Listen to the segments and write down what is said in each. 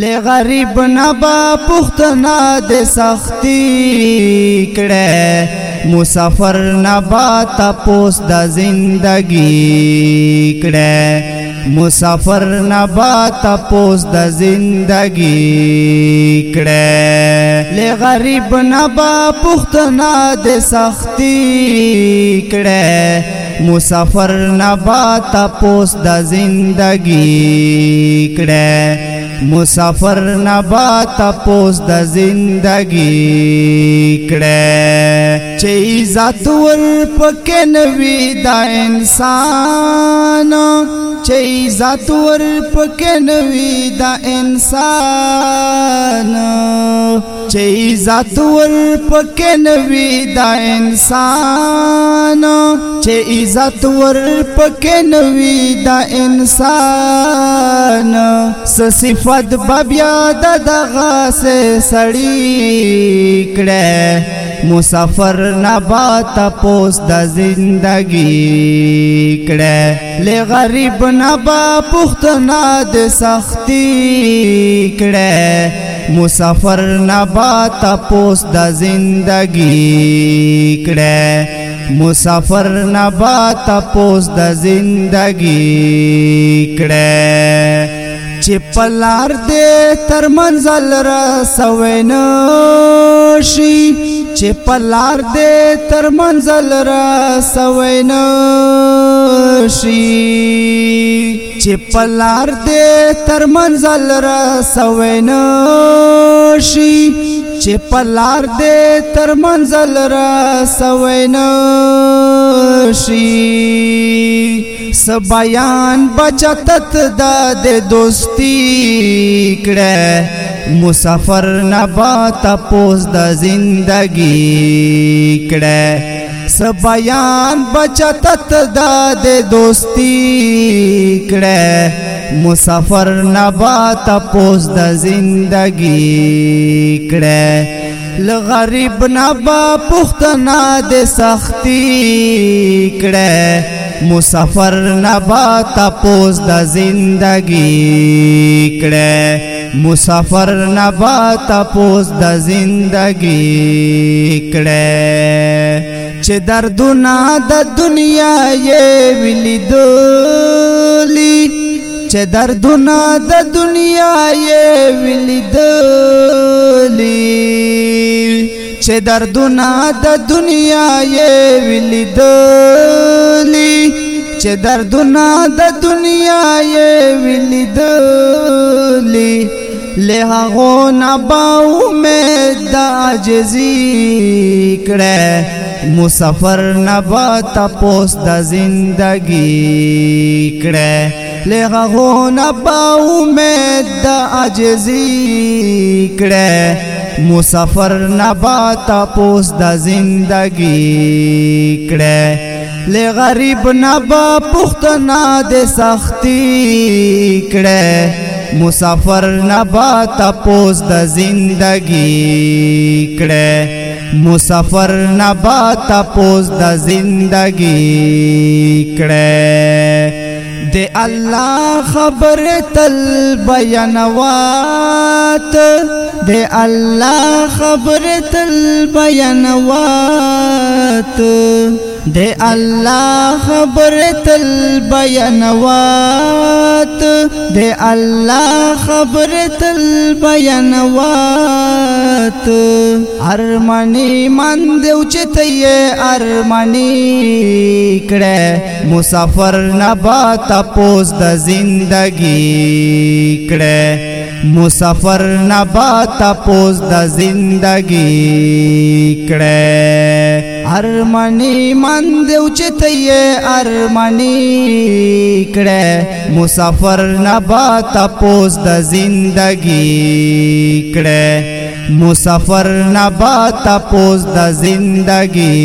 لی غریب نبا پختنا د سختی کړه مسافر نبا تپوس د زندگی کړه مسافر نبا تپوس د زندگی کړه لی غریب نبا پختنا د سختی کړه مسافر نبا تپوس د زندگی کړه مسافر نبا تپوس د زندگی کړه چې عزت ور پکې نوي دا انسان چې عزت ور پکې نوي دا انسان چې عزت ور پکې نوي دا انسان چې عزت ور پکې نوي دا انسان صفات بیا د دغه سه سړی کړه مسافر نبا تپوس د زندګي کړه له غریب نبا پختنا د سختی کړه مسافر نبا تپوس د زندګي کړه مسافر نبا تپوس د زندگی کړه چې پلار دې تر منزل را سوین شي چې پلار دې تر منزل را سوین شي چې پلار دې تر منزل را سوین شي چ پلار دے تر منزل را سوئ ن شری بچتت دا بچت دے دوستی مسفر ن تپوس دگیڑے سبیان بچتت دا دے دوستی کڑے مسافر نبات پوس دا زندگی کڑے لغریب نبا پختنا دے سختی کڑے مسافر نبا تپوس دا زندگی کڑے مسافر نبا تپوس دا زندگی کڑے چھ دردنا دا دنیا یہ ولی دولی چھ دردنا دا دنیا یہ ولی دولی چھ دردنا دا دنیا یہ ولی دولی چې دردونه د دنیا یې ولیدلی له هغه نباو مې د عجزي کړه مسافر نبا تپوس د زندګي کړه له هغه نباو مې د عجزي کړه مسافر نبا تپوس د زندګي کړه له غریب نبا پختنا د سختی کړه مسافر نبا تپوس د زندگی کڑے مسافر نبا تپوس د زندگی دے اللہ خبر تل بیانوات دے اللہ خبر تل بیانوات د الله خبر تل بیانوات د الله خبر تل بیانوات ارمنی من دیو چته ارمنی کرے مسافر نہ با تپوس د زندگی کرے مسافر نہ با تپوس د زندگی کرے ہر من دیو چتئے ہر منی کرے مسافر نہ با تپوس د زندگی کرے مسافر نہ با تپوس د زندگی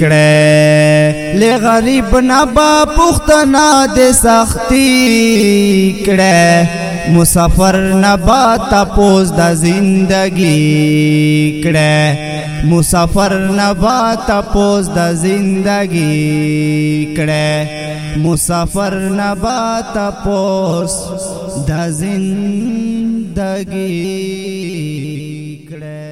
کرے غریب نبا با دے سختی سختی مسافر نبا تپوز دا زندگی کڑے مسافر نبا تپوز دا زندگی کڑے مسافر تپوز دا زندگی کڑے